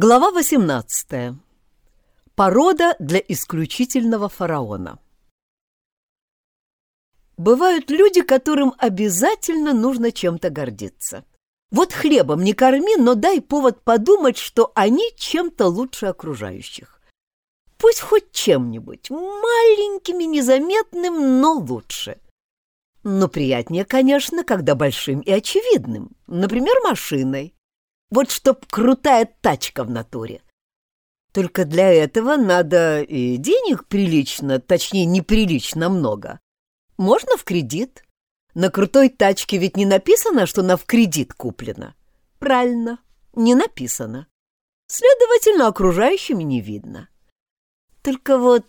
Глава 18. Порода для исключительного фараона. Бывают люди, которым обязательно нужно чем-то гордиться. Вот хлебом не корми, но дай повод подумать, что они чем-то лучше окружающих. Пусть хоть чем-нибудь, маленьким и незаметным, но лучше. Но приятнее, конечно, когда большим и очевидным, например, машиной. Вот чтоб крутая тачка в натуре. Только для этого надо и денег прилично, точнее, неприлично много. Можно в кредит. На крутой тачке ведь не написано, что она в кредит куплена. Правильно, не написано. Следовательно, окружающими не видно. Только вот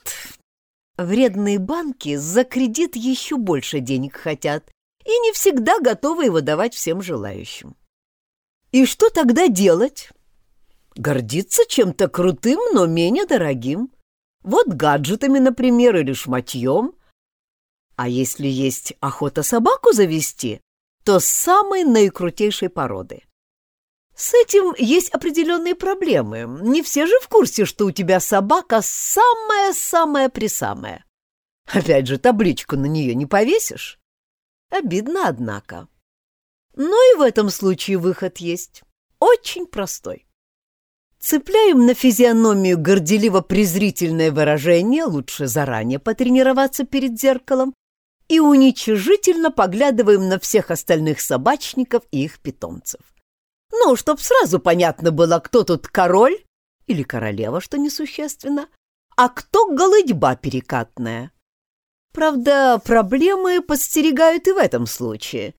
вредные банки за кредит еще больше денег хотят и не всегда готовы его давать всем желающим. И что тогда делать? Гордиться чем-то крутым, но менее дорогим. Вот гаджетами, например, или шматьем. А если есть охота собаку завести, то самой наикрутейшей породы. С этим есть определенные проблемы. Не все же в курсе, что у тебя собака самая-самая-присамая. Опять же, табличку на нее не повесишь. Обидно, однако. Но и в этом случае выход есть. Очень простой. Цепляем на физиономию горделиво-презрительное выражение, лучше заранее потренироваться перед зеркалом, и уничижительно поглядываем на всех остальных собачников и их питомцев. Ну, чтоб сразу понятно было, кто тут король или королева, что несущественно, а кто голыдьба перекатная. Правда, проблемы подстерегают и в этом случае.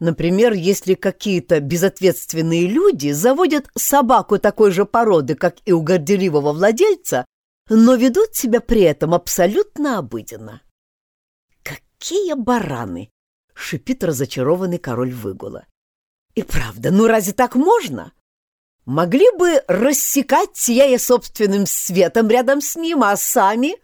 Например, если какие-то безответственные люди заводят собаку такой же породы, как и у горделивого владельца, но ведут себя при этом абсолютно обыденно. «Какие бараны!» — шипит разочарованный король выгула. «И правда, ну разве так можно? Могли бы рассекать, сияя собственным светом рядом с ним, а сами...»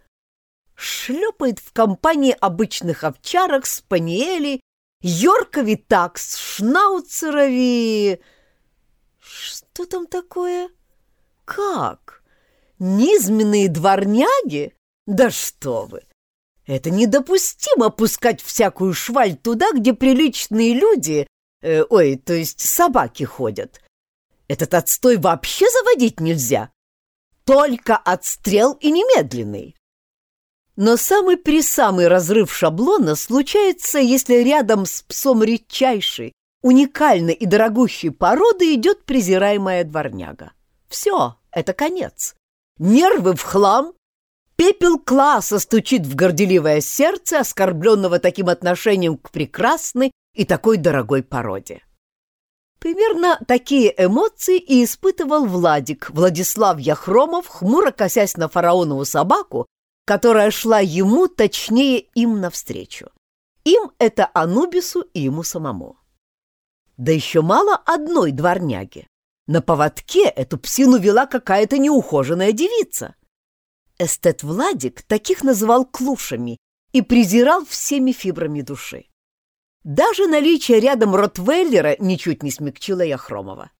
Шлепает в компании обычных овчарок, спаниелей Йоркови такс, шнауцерови... Что там такое? Как? Низменные дворняги? Да что вы! Это недопустимо пускать всякую шваль туда, где приличные люди, э, ой, то есть собаки ходят. Этот отстой вообще заводить нельзя. Только отстрел и немедленный. Но самый-присамый разрыв шаблона случается, если рядом с псом редчайшей, уникальной и дорогущей породы идет презираемая дворняга. Все, это конец. Нервы в хлам, пепел класса стучит в горделивое сердце, оскорбленного таким отношением к прекрасной и такой дорогой породе. Примерно такие эмоции и испытывал Владик, Владислав Яхромов, хмуро косясь на фараонову собаку, которая шла ему, точнее, им навстречу. Им это Анубису и ему самому. Да еще мало одной дворняги. На поводке эту псину вела какая-то неухоженная девица. Эстет Владик таких называл клушами и презирал всеми фибрами души. Даже наличие рядом Ротвейлера ничуть не смягчило Яхромова.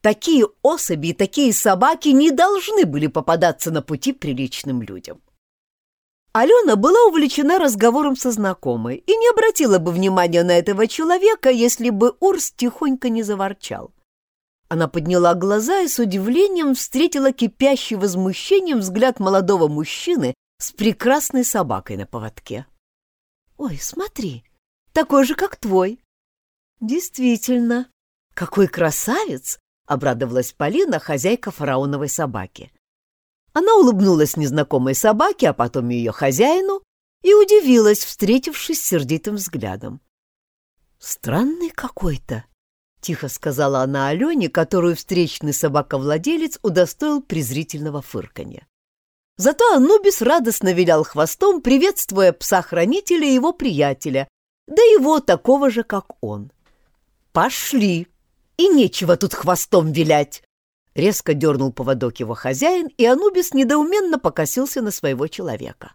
Такие особи и такие собаки не должны были попадаться на пути приличным людям. Алена была увлечена разговором со знакомой и не обратила бы внимания на этого человека, если бы Урс тихонько не заворчал. Она подняла глаза и с удивлением встретила кипящий возмущением взгляд молодого мужчины с прекрасной собакой на поводке. «Ой, смотри, такой же, как твой!» «Действительно, какой красавец!» — обрадовалась Полина, хозяйка фараоновой собаки. Она улыбнулась незнакомой собаке, а потом ее хозяину, и удивилась, встретившись сердитым взглядом. «Странный какой-то», — тихо сказала она Алене, которую встречный собаковладелец удостоил презрительного фырканья. Зато Анубис радостно вилял хвостом, приветствуя пса-хранителя и его приятеля, да его такого же, как он. «Пошли! И нечего тут хвостом вилять!» Резко дернул поводок его хозяин, и Анубис недоуменно покосился на своего человека.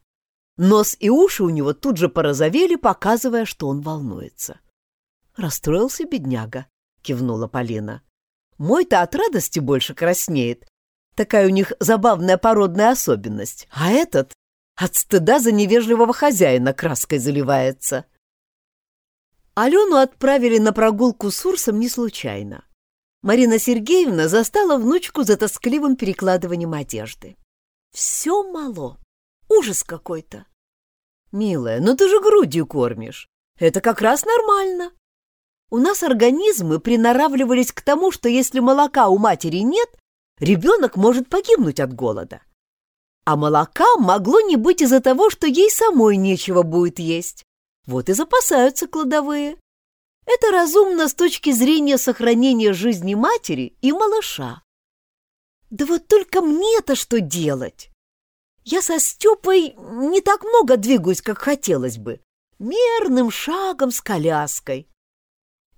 Нос и уши у него тут же порозовели, показывая, что он волнуется. «Расстроился бедняга», — кивнула Полина. «Мой-то от радости больше краснеет. Такая у них забавная породная особенность. А этот от стыда за невежливого хозяина краской заливается. Алену отправили на прогулку с Урсом не случайно. Марина Сергеевна застала внучку за тоскливым перекладыванием одежды. Все мало. Ужас какой-то. Милая, ну ты же грудью кормишь. Это как раз нормально. У нас организмы приноравливались к тому, что если молока у матери нет, ребенок может погибнуть от голода. А молока могло не быть из-за того, что ей самой нечего будет есть. Вот и запасаются кладовые. Это разумно с точки зрения сохранения жизни матери и малыша. Да вот только мне-то что делать? Я со Степой не так много двигаюсь, как хотелось бы. Мерным шагом с коляской.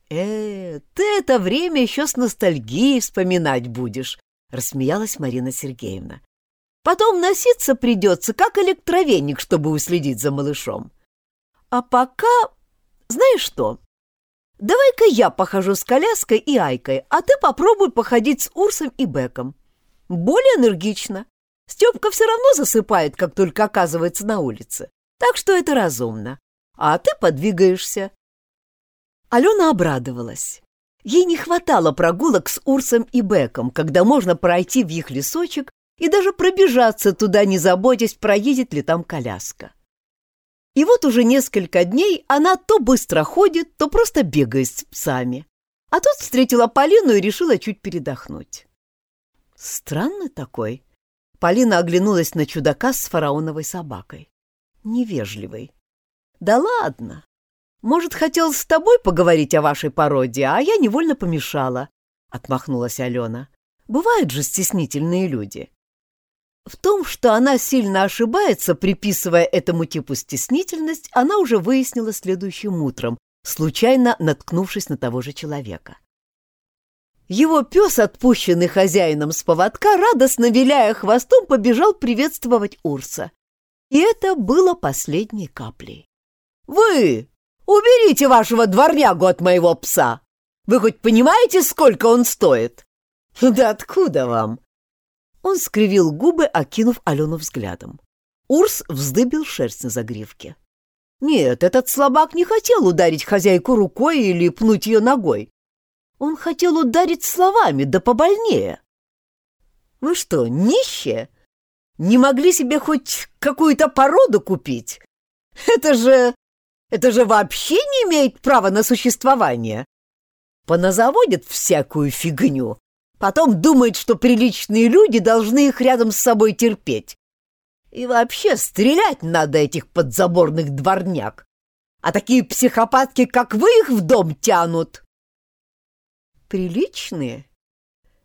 Э, ты это время еще с ностальгией вспоминать будешь, рассмеялась Марина Сергеевна. Потом носиться придется, как электровеник, чтобы уследить за малышом. А пока... Знаешь что? Давай-ка я похожу с коляской и Айкой, а ты попробуй походить с Урсом и Беком. Более энергично. Степка все равно засыпает, как только оказывается на улице. Так что это разумно. А ты подвигаешься. Алена обрадовалась. Ей не хватало прогулок с Урсом и Беком, когда можно пройти в их лесочек и даже пробежаться туда, не заботясь, проедет ли там коляска. И вот уже несколько дней она то быстро ходит, то просто бегает с псами. А тут встретила Полину и решила чуть передохнуть. Странный такой. Полина оглянулась на чудака с фараоновой собакой. Невежливый. Да ладно. Может, хотел с тобой поговорить о вашей породе, а я невольно помешала, — отмахнулась Алена. Бывают же стеснительные люди. В том, что она сильно ошибается, приписывая этому типу стеснительность, она уже выяснила следующим утром, случайно наткнувшись на того же человека. Его пес, отпущенный хозяином с поводка, радостно виляя хвостом, побежал приветствовать Урса. И это было последней каплей. «Вы! Уберите вашего дворнягу от моего пса! Вы хоть понимаете, сколько он стоит?» «Да откуда вам?» Он скривил губы, окинув Алену взглядом. Урс вздыбил шерсть на загривке. Нет, этот слабак не хотел ударить хозяйку рукой или пнуть ее ногой. Он хотел ударить словами, да побольнее. Вы что, нищие? Не могли себе хоть какую-то породу купить? Это же... это же вообще не имеет права на существование. Поназаводят всякую фигню, Потом думает, что приличные люди должны их рядом с собой терпеть. И вообще стрелять надо этих подзаборных дворняк. А такие психопатки, как вы, их в дом тянут. Приличные?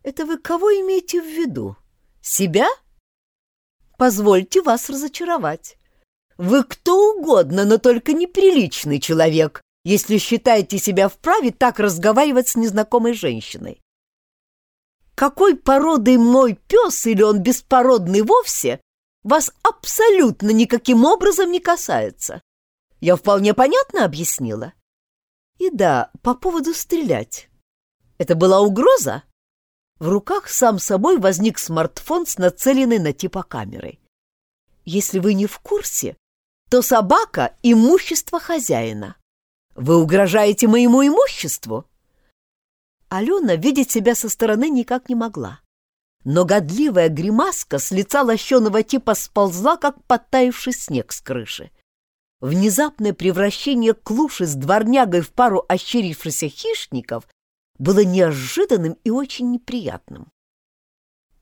Это вы кого имеете в виду? Себя? Позвольте вас разочаровать. Вы кто угодно, но только неприличный человек, если считаете себя вправе так разговаривать с незнакомой женщиной какой породы мой пес или он беспородный вовсе, вас абсолютно никаким образом не касается. Я вполне понятно объяснила. И да, по поводу стрелять. Это была угроза? В руках сам собой возник смартфон с нацеленной на типа камерой. Если вы не в курсе, то собака — имущество хозяина. Вы угрожаете моему имуществу? Алена видеть себя со стороны никак не могла. Но годливая гримаска с лица лощеного типа сползла, как подтаивший снег с крыши. Внезапное превращение клуши с дворнягой в пару ощерившихся хищников было неожиданным и очень неприятным.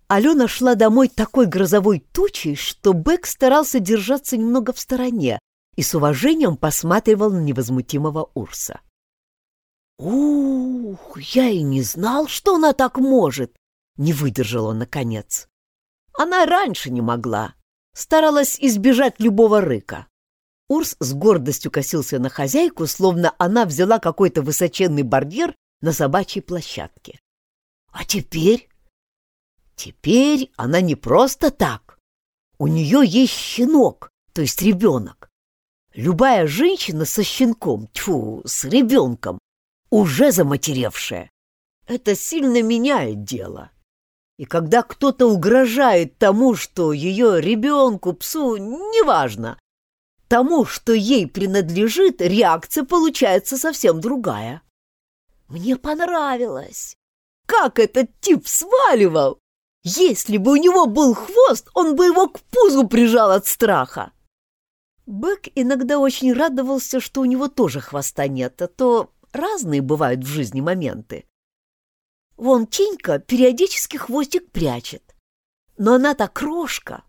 Алена шла домой такой грозовой тучей, что Бэк старался держаться немного в стороне и с уважением посматривал на невозмутимого Урса. «Ух, я и не знал, что она так может!» — не выдержал он наконец. Она раньше не могла, старалась избежать любого рыка. Урс с гордостью косился на хозяйку, словно она взяла какой-то высоченный барьер на собачьей площадке. А теперь? Теперь она не просто так. У нее есть щенок, то есть ребенок. Любая женщина со щенком, тьфу, с ребенком, уже заматеревшая. Это сильно меняет дело. И когда кто-то угрожает тому, что ее ребенку, псу, неважно, тому, что ей принадлежит, реакция получается совсем другая. Мне понравилось. Как этот тип сваливал! Если бы у него был хвост, он бы его к пузу прижал от страха. Бэк иногда очень радовался, что у него тоже хвоста нет, а то разные бывают в жизни моменты. Вон Тенька периодически хвостик прячет. Но она-то крошка.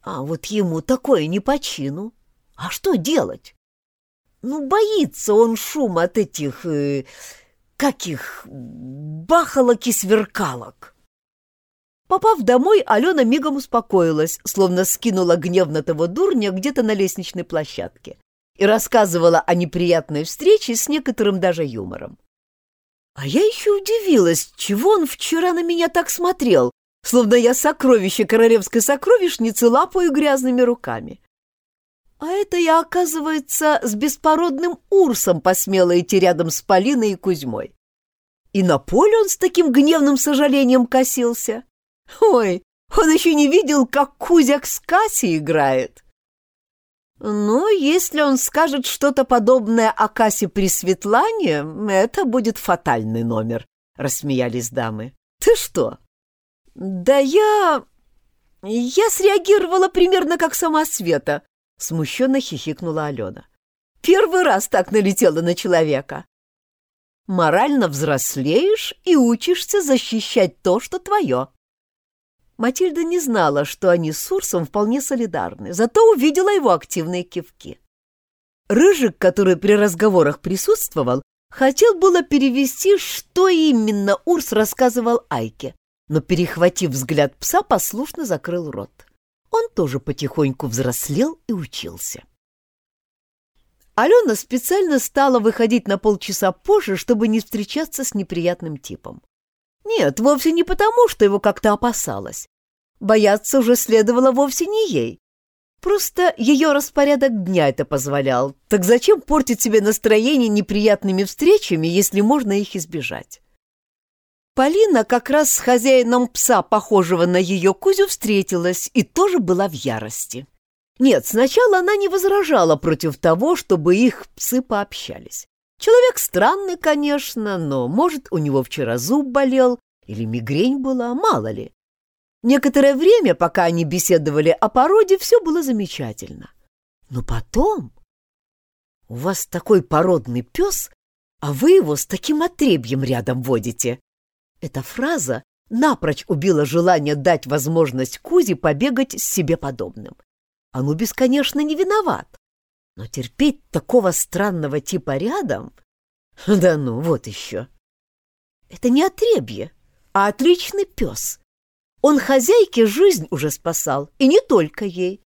А вот ему такое не по чину. А что делать? Ну, боится он шума от этих... Э, каких... бахалок и сверкалок. Попав домой, Алена мигом успокоилась, словно скинула гнев на того дурня где-то на лестничной площадке и рассказывала о неприятной встрече с некоторым даже юмором. А я еще удивилась, чего он вчера на меня так смотрел, словно я сокровище королевской сокровищницы лапаю грязными руками. А это я, оказывается, с беспородным Урсом посмела идти рядом с Полиной и Кузьмой. И на поле он с таким гневным сожалением косился. Ой, он еще не видел, как Кузяк с Кассией играет. Ну, если он скажет что-то подобное о Кассе при Светлане, это будет фатальный номер, — рассмеялись дамы. Ты что? Да я... Я среагировала примерно как сама Света, — смущенно хихикнула Алена. Первый раз так налетела на человека. Морально взрослеешь и учишься защищать то, что твое. Матильда не знала, что они с Урсом вполне солидарны, зато увидела его активные кивки. Рыжик, который при разговорах присутствовал, хотел было перевести, что именно Урс рассказывал Айке, но, перехватив взгляд пса, послушно закрыл рот. Он тоже потихоньку взрослел и учился. Алена специально стала выходить на полчаса позже, чтобы не встречаться с неприятным типом. Нет, вовсе не потому, что его как-то опасалась. Бояться уже следовало вовсе не ей. Просто ее распорядок дня это позволял. Так зачем портить себе настроение неприятными встречами, если можно их избежать? Полина как раз с хозяином пса, похожего на ее Кузю, встретилась и тоже была в ярости. Нет, сначала она не возражала против того, чтобы их псы пообщались. Человек странный, конечно, но, может, у него вчера зуб болел или мигрень была, мало ли. Некоторое время, пока они беседовали о породе, все было замечательно. Но потом... У вас такой породный пес, а вы его с таким отребьем рядом водите. Эта фраза напрочь убила желание дать возможность Кузе побегать с себе подобным. Анубис, конечно, не виноват, но терпеть такого странного типа рядом... Да ну, вот еще. Это не отребье, а отличный пес. Он хозяйке жизнь уже спасал, и не только ей.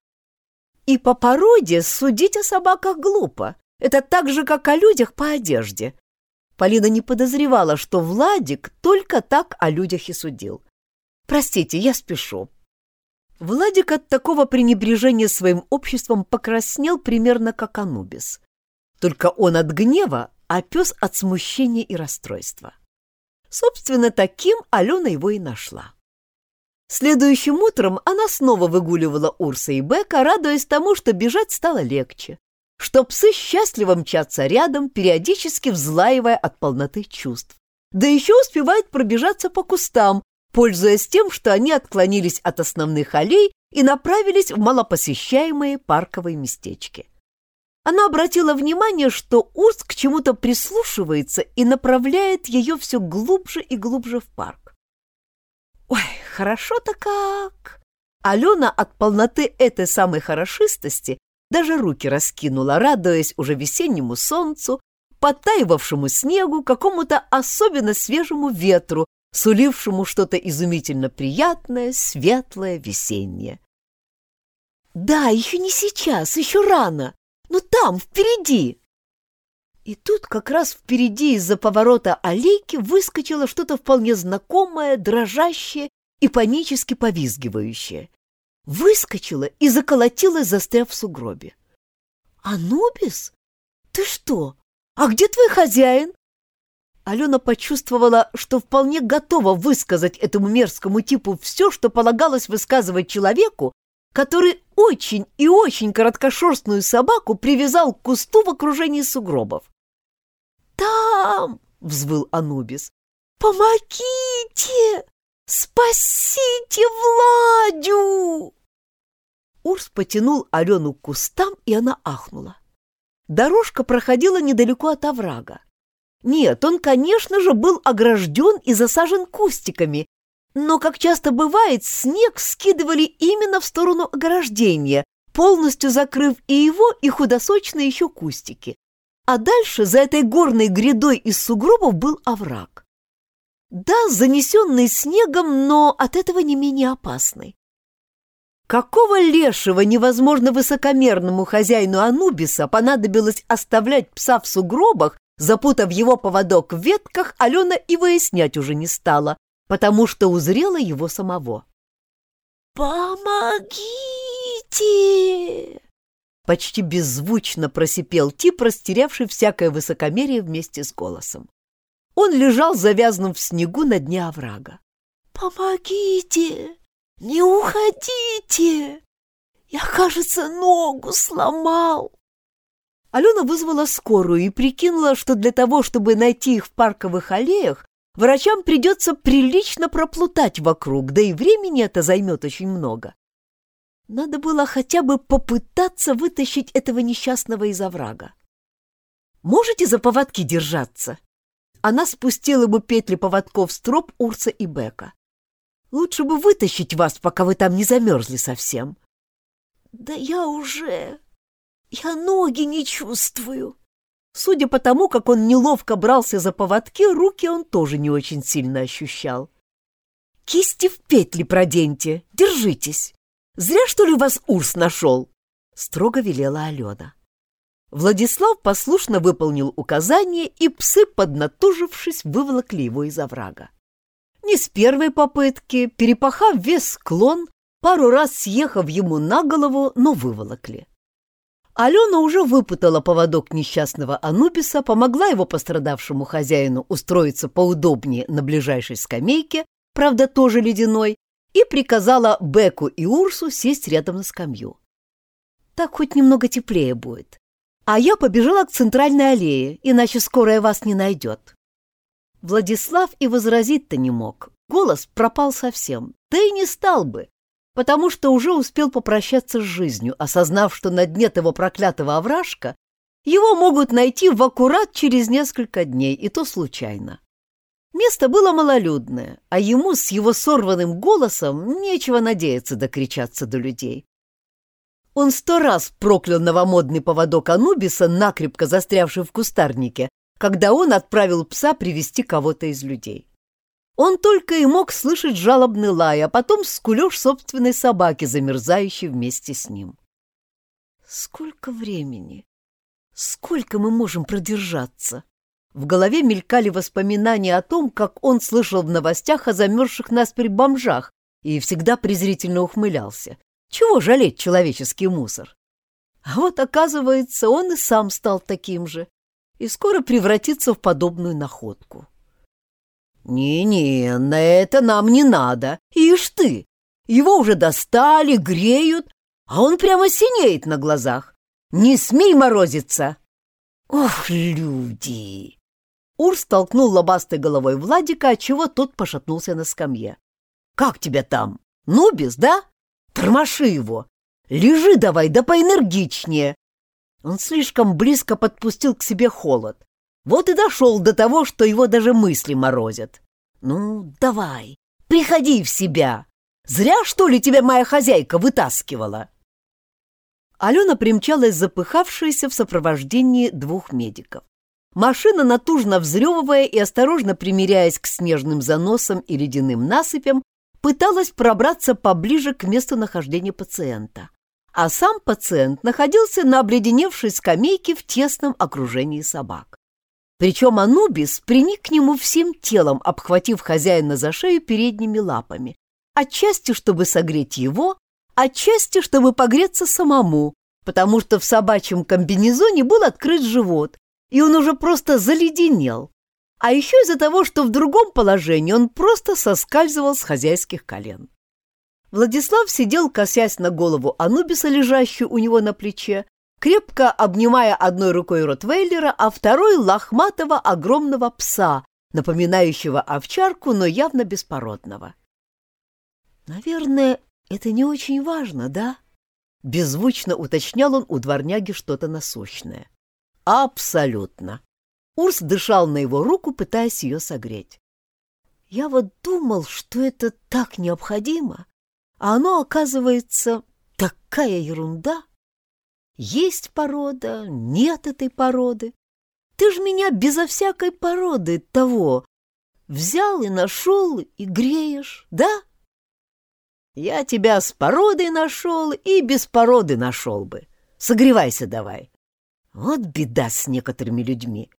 И по породе судить о собаках глупо. Это так же, как о людях по одежде. Полина не подозревала, что Владик только так о людях и судил. «Простите, я спешу». Владик от такого пренебрежения своим обществом покраснел примерно как Анубис. Только он от гнева, а пес от смущения и расстройства. Собственно, таким Алена его и нашла. Следующим утром она снова выгуливала Урса и Бека, радуясь тому, что бежать стало легче, что псы счастливо мчатся рядом, периодически взлаивая от полноты чувств. Да еще успевают пробежаться по кустам, пользуясь тем, что они отклонились от основных аллей и направились в малопосещаемые парковые местечки. Она обратила внимание, что Урс к чему-то прислушивается и направляет ее все глубже и глубже в парк. «Ой, хорошо-то как!» Алена от полноты этой самой хорошистости даже руки раскинула, радуясь уже весеннему солнцу, подтаивавшему снегу, какому-то особенно свежему ветру, сулившему что-то изумительно приятное, светлое, весеннее. «Да, еще не сейчас, еще рано, но там, впереди!» И тут как раз впереди из-за поворота аллейки выскочило что-то вполне знакомое, дрожащее и панически повизгивающее выскочила и заколотилась, застряв в сугробе. «Анубис? Ты что? А где твой хозяин?» Алена почувствовала, что вполне готова высказать этому мерзкому типу все, что полагалось высказывать человеку, который очень и очень короткошерстную собаку привязал к кусту в окружении сугробов. «Там!» — взвыл Анубис. «Помогите! Спасите Владю!» Урс потянул Алену к кустам, и она ахнула. Дорожка проходила недалеко от оврага. Нет, он, конечно же, был огражден и засажен кустиками, но, как часто бывает, снег скидывали именно в сторону ограждения, полностью закрыв и его, и худосочные еще кустики. А дальше за этой горной грядой из сугробов был овраг. Да, занесенный снегом, но от этого не менее опасный. Какого лешего невозможно высокомерному хозяину Анубиса понадобилось оставлять пса в сугробах, запутав его поводок в ветках, Алена и выяснять уже не стала, потому что узрела его самого. «Помогите!» Почти беззвучно просипел тип, растерявший всякое высокомерие вместе с голосом. Он лежал завязанным в снегу на дне оврага. «Помогите! Не уходите! Я, кажется, ногу сломал!» Алена вызвала скорую и прикинула, что для того, чтобы найти их в парковых аллеях, врачам придется прилично проплутать вокруг, да и времени это займет очень много. Надо было хотя бы попытаться вытащить этого несчастного из оврага. «Можете за поводки держаться?» Она спустила ему петли поводков с троп Урса и Бека. Лучше бы вытащить вас, пока вы там не замерзли совсем. Да я уже... Я ноги не чувствую. Судя по тому, как он неловко брался за поводки, руки он тоже не очень сильно ощущал. Кисти в петли проденьте, держитесь. Зря, что ли, вас Урс нашел? Строго велела Алена. Владислав послушно выполнил указание, и псы, поднатужившись, выволокли его из оврага. Не с первой попытки, перепахав весь склон, пару раз съехав ему на голову, но выволокли. Алена уже выпутала поводок несчастного Анубиса, помогла его пострадавшему хозяину устроиться поудобнее на ближайшей скамейке, правда, тоже ледяной, и приказала Беку и Урсу сесть рядом на скамью. Так хоть немного теплее будет. А я побежала к центральной аллее, иначе скорая вас не найдет. Владислав и возразить-то не мог. Голос пропал совсем, да и не стал бы, потому что уже успел попрощаться с жизнью, осознав, что на дне того проклятого овражка его могут найти в аккурат через несколько дней, и то случайно. Место было малолюдное, а ему с его сорванным голосом нечего надеяться докричаться до людей. Он сто раз проклял новомодный поводок Анубиса, накрепко застрявший в кустарнике, когда он отправил пса привести кого-то из людей. Он только и мог слышать жалобный лай, а потом скулеж собственной собаки, замерзающей вместе с ним. Сколько времени? Сколько мы можем продержаться? В голове мелькали воспоминания о том, как он слышал в новостях о замерзших наспри бомжах и всегда презрительно ухмылялся. Чего жалеть человеческий мусор? А вот, оказывается, он и сам стал таким же и скоро превратится в подобную находку. «Не-не, на это нам не надо. Ишь ты! Его уже достали, греют, а он прямо синеет на глазах. Не смей морозиться!» «Ох, люди!» Ур столкнул лобастой головой Владика, отчего тот пошатнулся на скамье. «Как тебя там? Нубис, да? Тормоши его! Лежи давай, да поэнергичнее!» Он слишком близко подпустил к себе холод. Вот и дошел до того, что его даже мысли морозят. «Ну, давай, приходи в себя! Зря, что ли, тебя моя хозяйка вытаскивала?» Алена примчалась запыхавшаяся в сопровождении двух медиков. Машина, натужно взрёвывая и осторожно примиряясь к снежным заносам и ледяным насыпям, пыталась пробраться поближе к месту нахождения пациента а сам пациент находился на обледеневшей скамейке в тесном окружении собак. Причем Анубис приник к нему всем телом, обхватив хозяина за шею передними лапами, отчасти, чтобы согреть его, отчасти, чтобы погреться самому, потому что в собачьем комбинезоне был открыт живот, и он уже просто заледенел. а еще из-за того, что в другом положении он просто соскальзывал с хозяйских колен. Владислав сидел, косясь на голову Анубиса, лежащую у него на плече, крепко обнимая одной рукой Ротвейлера, а второй — лохматого огромного пса, напоминающего овчарку, но явно беспородного. «Наверное, это не очень важно, да?» Беззвучно уточнял он у дворняги что-то насущное. «Абсолютно!» Урс дышал на его руку, пытаясь ее согреть. «Я вот думал, что это так необходимо, а оно, оказывается, такая ерунда. Есть порода, нет этой породы. Ты ж меня безо всякой породы того взял и нашел и греешь, да?» «Я тебя с породой нашел и без породы нашел бы. Согревайся давай». Вот беда с некоторыми людьми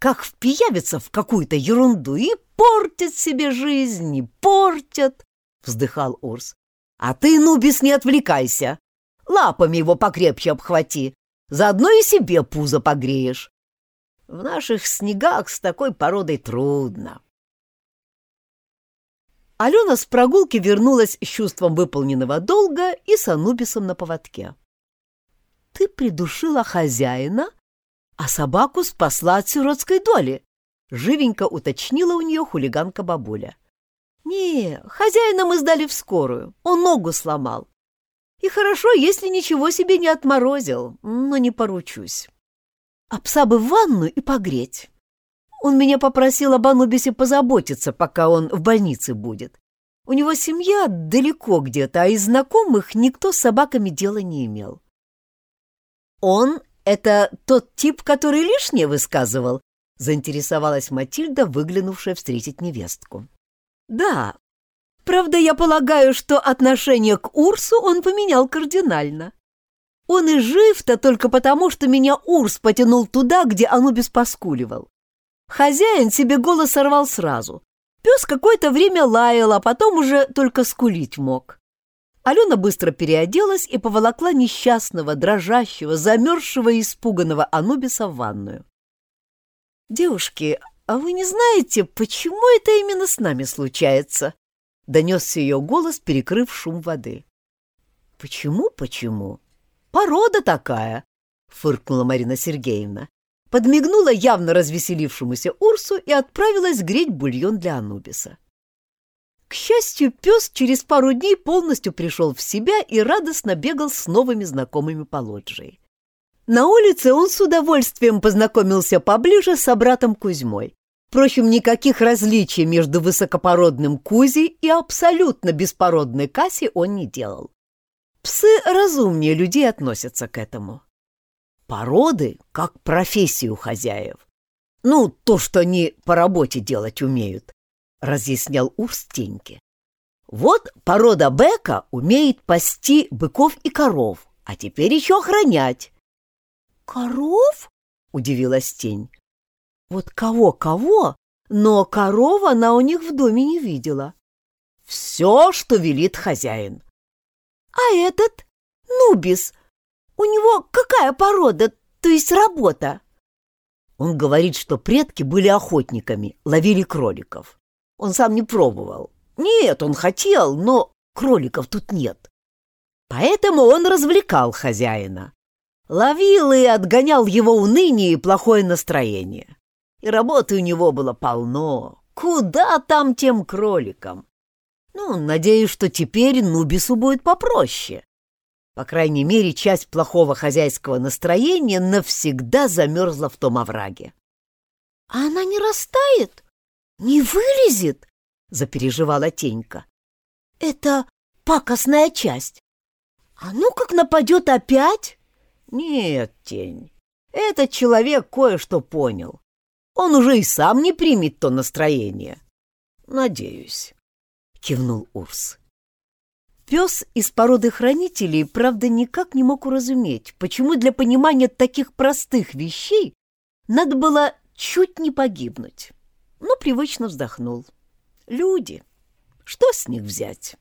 как впиявятся в какую-то ерунду и портят себе жизнь, и портят, — вздыхал Урс. А ты, Нубис, не отвлекайся. Лапами его покрепче обхвати, заодно и себе пузо погреешь. В наших снегах с такой породой трудно. Алена с прогулки вернулась с чувством выполненного долга и с Анубисом на поводке. — Ты придушила хозяина а собаку спасла от сиротской доли, — живенько уточнила у нее хулиганка-бабуля. — Не, хозяина мы сдали в скорую, он ногу сломал. И хорошо, если ничего себе не отморозил, но не поручусь. А пса бы в ванну и погреть. Он меня попросил об Анубисе позаботиться, пока он в больнице будет. У него семья далеко где-то, а из знакомых никто с собаками дела не имел. Он «Это тот тип, который лишнее высказывал?» — заинтересовалась Матильда, выглянувшая встретить невестку. «Да. Правда, я полагаю, что отношение к Урсу он поменял кардинально. Он и жив-то только потому, что меня Урс потянул туда, где Анубис поскуливал. Хозяин себе голос сорвал сразу. Пес какое-то время лаял, а потом уже только скулить мог. Алена быстро переоделась и поволокла несчастного, дрожащего, замерзшего и испуганного Анубиса в ванную. «Девушки, а вы не знаете, почему это именно с нами случается?» — донесся ее голос, перекрыв шум воды. «Почему, почему? Порода такая!» — фыркнула Марина Сергеевна. Подмигнула явно развеселившемуся Урсу и отправилась греть бульон для Анубиса. К счастью, пес через пару дней полностью пришел в себя и радостно бегал с новыми знакомыми по лоджии. На улице он с удовольствием познакомился поближе с братом Кузьмой. Впрочем, никаких различий между высокопородным Кузей и абсолютно беспородной Касей он не делал. Псы разумнее людей относятся к этому. Породы как профессию хозяев. Ну, то, что они по работе делать умеют. — разъяснял Урс Теньке. «Вот порода Бека умеет пасти быков и коров, а теперь еще охранять». «Коров?» — удивилась Тень. «Вот кого-кого, но коров она у них в доме не видела». «Все, что велит хозяин». «А этот? Нубис, у него какая порода, то есть работа?» Он говорит, что предки были охотниками, ловили кроликов. Он сам не пробовал. Нет, он хотел, но кроликов тут нет. Поэтому он развлекал хозяина. Ловил и отгонял его уныние и плохое настроение. И работы у него было полно. Куда там тем кроликам? Ну, надеюсь, что теперь Нубису будет попроще. По крайней мере, часть плохого хозяйского настроения навсегда замерзла в том овраге. — А она не растает? «Не вылезет?» — запереживала Тенька. «Это пакостная часть. А ну как нападет опять?» «Нет, Тень, этот человек кое-что понял. Он уже и сам не примет то настроение. Надеюсь», — кивнул Урс. Пес из породы хранителей, правда, никак не мог уразуметь, почему для понимания таких простых вещей надо было чуть не погибнуть но привычно вздохнул. Люди, что с них взять?